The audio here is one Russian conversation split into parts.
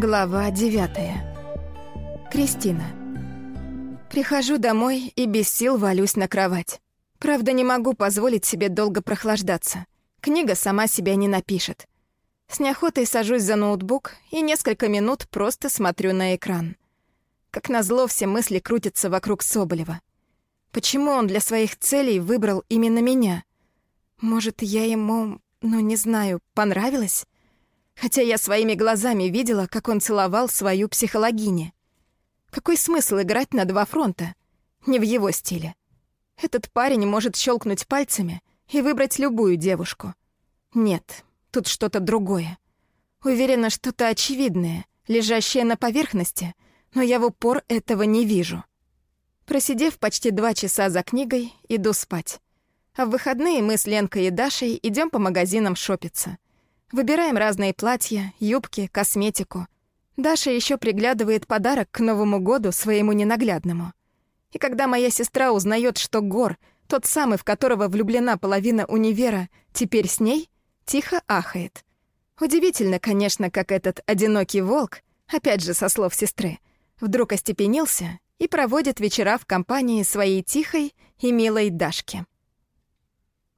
Глава девятая. Кристина. Прихожу домой и без сил валюсь на кровать. Правда, не могу позволить себе долго прохлаждаться. Книга сама себя не напишет. С неохотой сажусь за ноутбук и несколько минут просто смотрю на экран. Как назло, все мысли крутятся вокруг Соболева. Почему он для своих целей выбрал именно меня? Может, я ему, ну не знаю, понравилась? Хотя я своими глазами видела, как он целовал свою психологиню. Какой смысл играть на два фронта? Не в его стиле. Этот парень может щелкнуть пальцами и выбрать любую девушку. Нет, тут что-то другое. Уверена, что-то очевидное, лежащее на поверхности, но я в упор этого не вижу. Просидев почти два часа за книгой, иду спать. А в выходные мы с Ленкой и Дашей идем по магазинам шопиться — Выбираем разные платья, юбки, косметику. Даша еще приглядывает подарок к Новому году своему ненаглядному. И когда моя сестра узнает, что Гор, тот самый, в которого влюблена половина универа, теперь с ней, тихо ахает. Удивительно, конечно, как этот одинокий волк, опять же со слов сестры, вдруг остепенился и проводит вечера в компании своей тихой и милой Дашки.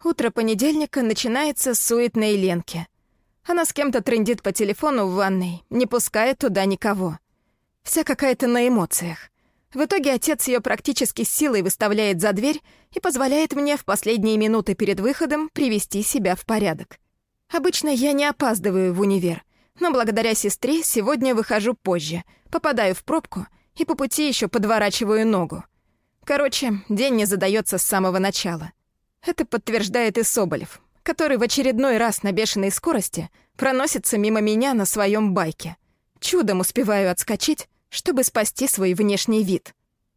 Утро понедельника начинается с суетной Ленки — она с кем-то трындит по телефону в ванной, не пускает туда никого. Вся какая-то на эмоциях. В итоге отец ее практически силой выставляет за дверь и позволяет мне в последние минуты перед выходом привести себя в порядок. Обычно я не опаздываю в универ, но благодаря сестре сегодня выхожу позже, попадаю в пробку и по пути еще подворачиваю ногу. Короче, день не задается с самого начала. Это подтверждает и Соболев, который в очередной раз на бешеной скорости проносится мимо меня на своем байке. Чудом успеваю отскочить, чтобы спасти свой внешний вид.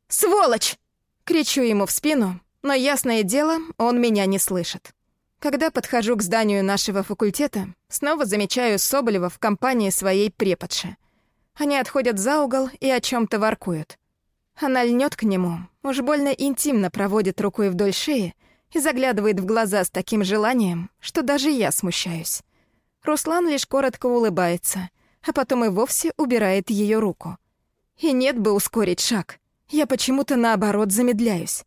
«Сволочь!» — кричу ему в спину, но, ясное дело, он меня не слышит. Когда подхожу к зданию нашего факультета, снова замечаю Соболева в компании своей преподши. Они отходят за угол и о чем то воркуют. Она льнет к нему, уж больно интимно проводит рукой вдоль шеи и заглядывает в глаза с таким желанием, что даже я смущаюсь. Руслан лишь коротко улыбается, а потом и вовсе убирает ее руку. И нет бы ускорить шаг. Я почему-то наоборот замедляюсь.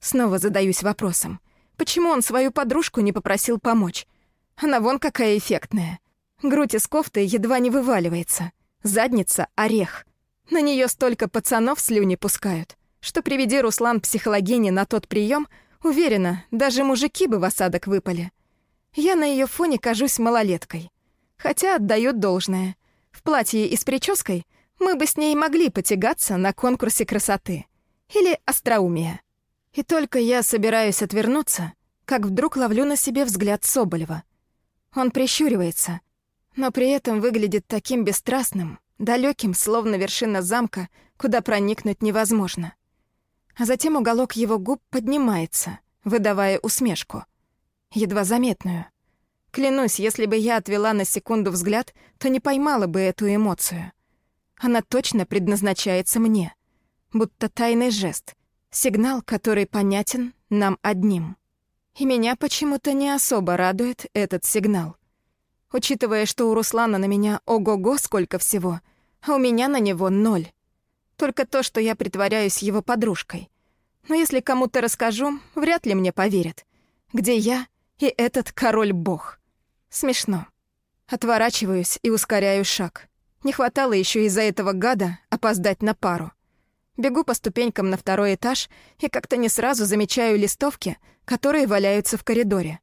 Снова задаюсь вопросом, почему он свою подружку не попросил помочь? Она вон какая эффектная. Грудь из кофты едва не вываливается. Задница — орех. На нее столько пацанов слюни пускают, что приведи Руслан психологине на тот прием — Уверена, даже мужики бы в осадок выпали. Я на ее фоне кажусь малолеткой. Хотя отдают должное. В платье и с прической мы бы с ней могли потягаться на конкурсе красоты. Или остроумия. И только я собираюсь отвернуться, как вдруг ловлю на себе взгляд Соболева. Он прищуривается, но при этом выглядит таким бесстрастным, далеким, словно вершина замка, куда проникнуть невозможно затем уголок его губ поднимается, выдавая усмешку. Едва заметную. Клянусь, если бы я отвела на секунду взгляд, то не поймала бы эту эмоцию. Она точно предназначается мне. Будто тайный жест, сигнал, который понятен нам одним. И меня почему-то не особо радует этот сигнал. Учитывая, что у Руслана на меня ого-го сколько всего, а у меня на него ноль. Только то, что я притворяюсь его подружкой. Но если кому-то расскажу, вряд ли мне поверят. Где я и этот король-бог? Смешно. Отворачиваюсь и ускоряю шаг. Не хватало еще из-за этого гада опоздать на пару. Бегу по ступенькам на второй этаж и как-то не сразу замечаю листовки, которые валяются в коридоре.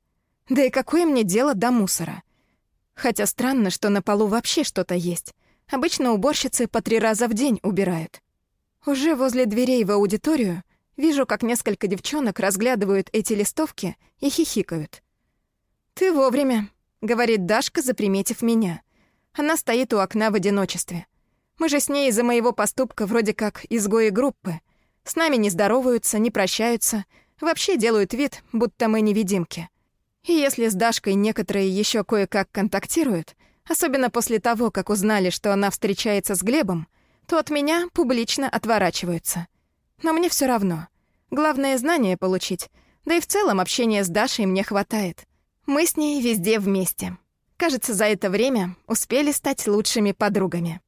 Да и какое мне дело до мусора? Хотя странно, что на полу вообще что-то есть. Обычно уборщицы по три раза в день убирают. Уже возле дверей в аудиторию вижу, как несколько девчонок разглядывают эти листовки и хихикают. «Ты вовремя», — говорит Дашка, заприметив меня. Она стоит у окна в одиночестве. Мы же с ней из-за моего поступка вроде как изгои группы. С нами не здороваются, не прощаются, вообще делают вид, будто мы невидимки. И если с Дашкой некоторые еще кое-как контактируют, особенно после того, как узнали, что она встречается с Глебом, то от меня публично отворачиваются. Но мне все равно. Главное — знание получить. Да и в целом общения с Дашей мне хватает. Мы с ней везде вместе. Кажется, за это время успели стать лучшими подругами.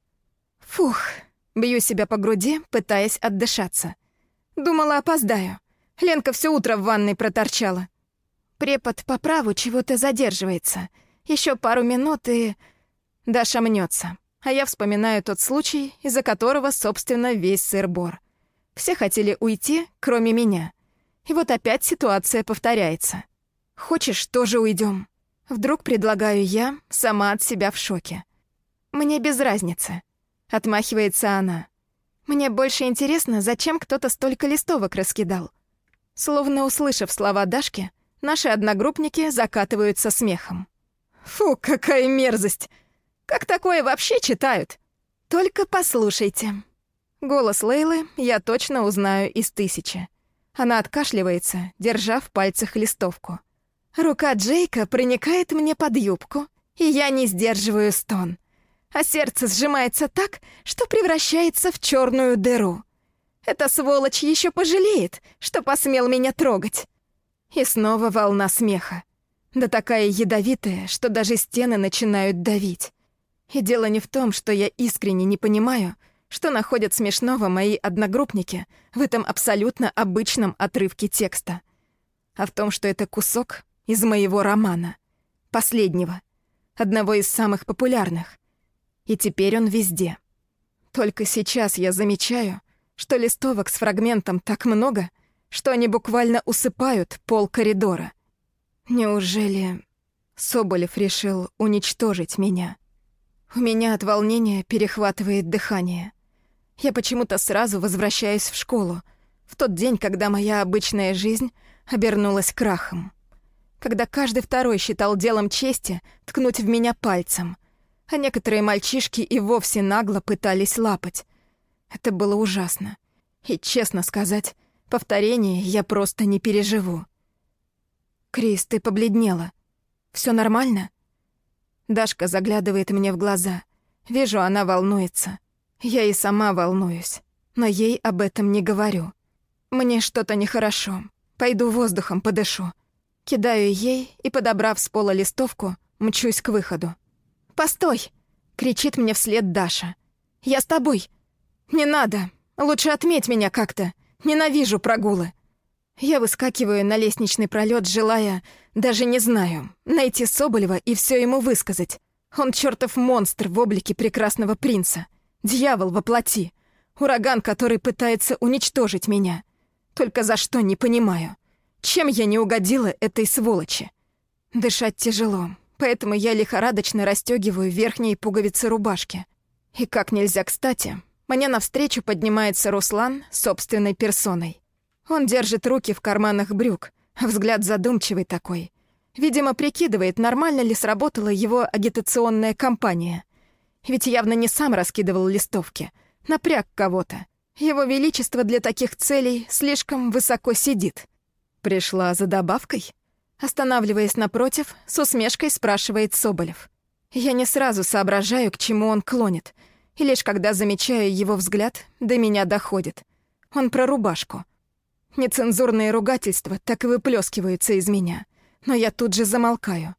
Фух, бью себя по груди, пытаясь отдышаться. Думала, опоздаю. Ленка все утро в ванной проторчала. Препод по праву чего-то задерживается. Еще пару минут и... Даша мнется. А я вспоминаю тот случай, из-за которого, собственно, весь сыр-бор. Все хотели уйти, кроме меня. И вот опять ситуация повторяется. «Хочешь, тоже уйдем? Вдруг предлагаю я, сама от себя в шоке. «Мне без разницы», — отмахивается она. «Мне больше интересно, зачем кто-то столько листовок раскидал». Словно услышав слова Дашки, наши одногруппники закатываются смехом. «Фу, какая мерзость! Как такое вообще читают? Только послушайте». Голос Лейлы я точно узнаю из тысячи. Она откашливается, держа в пальцах листовку. Рука Джейка проникает мне под юбку, и я не сдерживаю стон. А сердце сжимается так, что превращается в черную дыру. Эта сволочь еще пожалеет, что посмел меня трогать. И снова волна смеха. Да такая ядовитая, что даже стены начинают давить. И дело не в том, что я искренне не понимаю, что находят смешного мои одногруппники в этом абсолютно обычном отрывке текста, а в том, что это кусок из моего романа, последнего, одного из самых популярных. И теперь он везде. Только сейчас я замечаю, что листовок с фрагментом так много, что они буквально усыпают пол коридора. Неужели Соболев решил уничтожить меня? У меня от волнения перехватывает дыхание. Я почему-то сразу возвращаюсь в школу, в тот день, когда моя обычная жизнь обернулась крахом. Когда каждый второй считал делом чести ткнуть в меня пальцем, а некоторые мальчишки и вовсе нагло пытались лапать. Это было ужасно. И, честно сказать, повторение я просто не переживу. «Крис, ты побледнела. Все нормально?» Дашка заглядывает мне в глаза. Вижу, она волнуется. Я и сама волнуюсь, но ей об этом не говорю. Мне что-то нехорошо. Пойду воздухом подышу. Кидаю ей и, подобрав с пола листовку, мчусь к выходу. «Постой!» — кричит мне вслед Даша. «Я с тобой!» «Не надо! Лучше отметь меня как-то! Ненавижу прогулы!» Я выскакиваю на лестничный пролет, желая, даже не знаю, найти Соболева и все ему высказать. Он чертов монстр в облике прекрасного принца. Дьявол во плоти. Ураган, который пытается уничтожить меня. Только за что, не понимаю. Чем я не угодила этой сволочи? Дышать тяжело, поэтому я лихорадочно расстегиваю верхние пуговицы рубашки. И как нельзя кстати, мне навстречу поднимается Руслан собственной персоной. Он держит руки в карманах брюк, взгляд задумчивый такой. Видимо, прикидывает, нормально ли сработала его агитационная кампания. Ведь явно не сам раскидывал листовки, напряг кого-то. Его величество для таких целей слишком высоко сидит. Пришла за добавкой? Останавливаясь напротив, с усмешкой спрашивает Соболев. Я не сразу соображаю, к чему он клонит, и лишь когда замечаю его взгляд, до меня доходит. Он про рубашку — Нецензурные ругательства так и выплескиваются из меня, но я тут же замолкаю.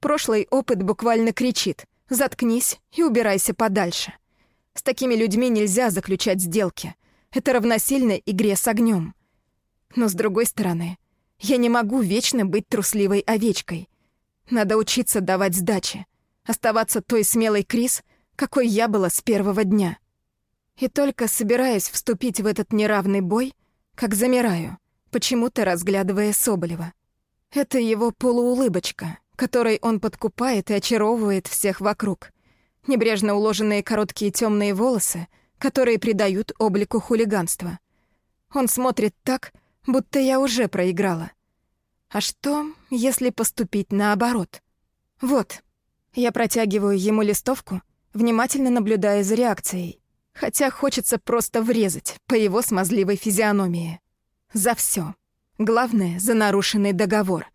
Прошлый опыт буквально кричит «Заткнись и убирайся подальше». С такими людьми нельзя заключать сделки. Это равносильно игре с огнем. Но с другой стороны, я не могу вечно быть трусливой овечкой. Надо учиться давать сдачи, оставаться той смелой Крис, какой я была с первого дня. И только собираясь вступить в этот неравный бой, как замираю, почему-то разглядывая Соболева. Это его полуулыбочка, которой он подкупает и очаровывает всех вокруг. Небрежно уложенные короткие темные волосы, которые придают облику хулиганства. Он смотрит так, будто я уже проиграла. А что, если поступить наоборот? Вот, я протягиваю ему листовку, внимательно наблюдая за реакцией. Хотя хочется просто врезать по его смазливой физиономии. За все. Главное, за нарушенный договор.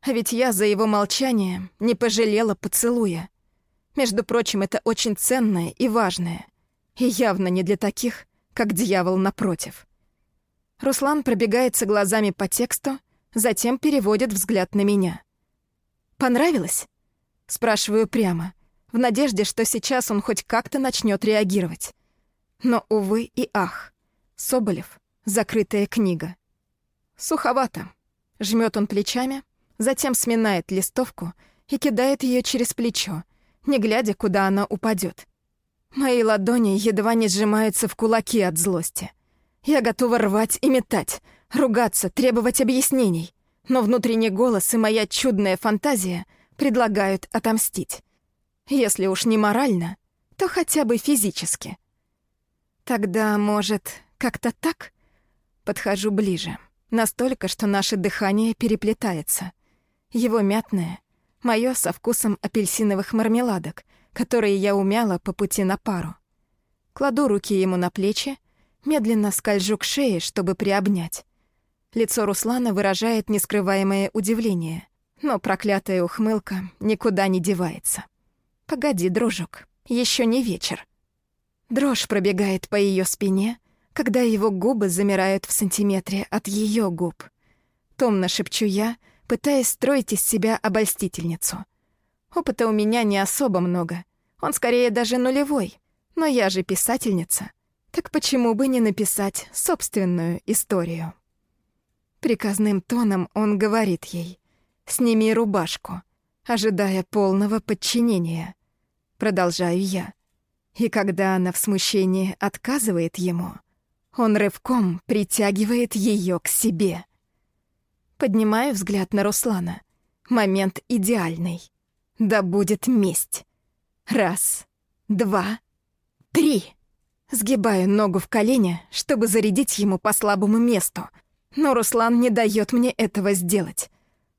А ведь я за его молчание не пожалела поцелуя. Между прочим, это очень ценное и важное. И явно не для таких, как дьявол напротив. Руслан пробегается глазами по тексту, затем переводит взгляд на меня. «Понравилось?» Спрашиваю прямо. в надежде, что сейчас он хоть как-то начнет реагировать. Но, увы и ах, Соболев — закрытая книга. Суховато. Жмет он плечами, затем сминает листовку и кидает ее через плечо, не глядя, куда она упадет. Мои ладони едва не сжимаются в кулаки от злости. Я готова рвать и метать, ругаться, требовать объяснений, но внутренний голос и моя чудная фантазия предлагают отомстить. Если уж не морально, то хотя бы физически. Тогда, может, как-то так? Подхожу ближе. Настолько, что наше дыхание переплетается. Его мятное, моё со вкусом апельсиновых мармеладок, которые я умяла по пути на пару. Кладу руки ему на плечи, медленно скольжу к шее, чтобы приобнять. Лицо Руслана выражает нескрываемое удивление, но проклятая ухмылка никуда не девается. «Погоди, дружок, еще не вечер». Дрожь пробегает по ее спине, когда его губы замирают в сантиметре от ее губ. Томно шепчу я, пытаясь строить из себя обольстительницу. Опыта у меня не особо много, он скорее даже нулевой, но я же писательница, так почему бы не написать собственную историю? Приказным тоном он говорит ей «Сними рубашку», ожидая полного подчинения. Продолжаю я. И когда она в смущении отказывает ему, он рывком притягивает ее к себе. Поднимаю взгляд на Руслана. Момент идеальный. Да будет месть. Раз, два, три. Сгибаю ногу в колени, чтобы зарядить ему по слабому месту. Но Руслан не дает мне этого сделать.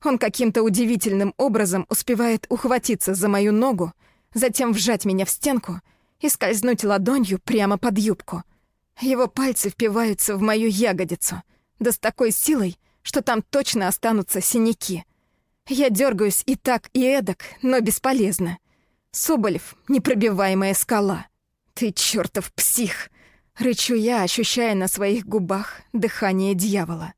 Он каким-то удивительным образом успевает ухватиться за мою ногу, затем вжать меня в стенку и скользнуть ладонью прямо под юбку — его пальцы впиваются в мою ягодицу, да с такой силой, что там точно останутся синяки. Я дергаюсь и так, и эдак, но бесполезно. Соболев — непробиваемая скала. Ты чертов псих! Рычу я, ощущая на своих губах дыхание дьявола.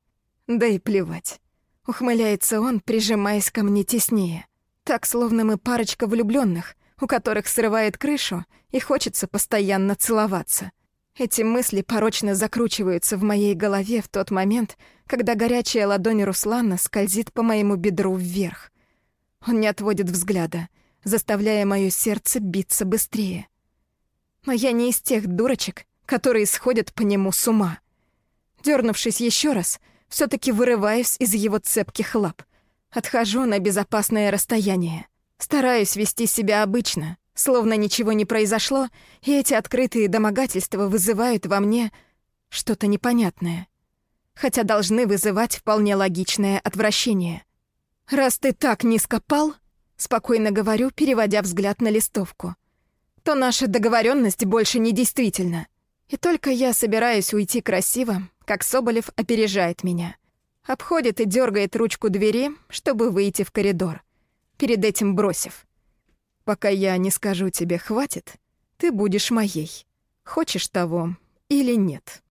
Да и плевать. Ухмыляется он, прижимаясь ко мне теснее. Так, словно мы парочка влюбленных, у которых срывает крышу и хочется постоянно целоваться. Эти мысли порочно закручиваются в моей голове в тот момент, когда горячая ладонь Руслана скользит по моему бедру вверх. Он не отводит взгляда, заставляя моё сердце биться быстрее. Но я не из тех дурочек, которые сходят по нему с ума. Дёрнувшись ещё раз, всё-таки вырываюсь из его цепких лап. Отхожу на безопасное расстояние. Стараюсь вести себя обычно, Словно ничего не произошло, и эти открытые домогательства вызывают во мне что-то непонятное. Хотя должны вызывать вполне логичное отвращение. «Раз ты так низко пал», — спокойно говорю, переводя взгляд на листовку, «то наша договоренность больше не действительна. И только я собираюсь уйти красиво, как Соболев опережает меня. Обходит и дергает ручку двери, чтобы выйти в коридор, перед этим бросив. Пока я не скажу тебе «хватит», ты будешь моей. Хочешь того или нет.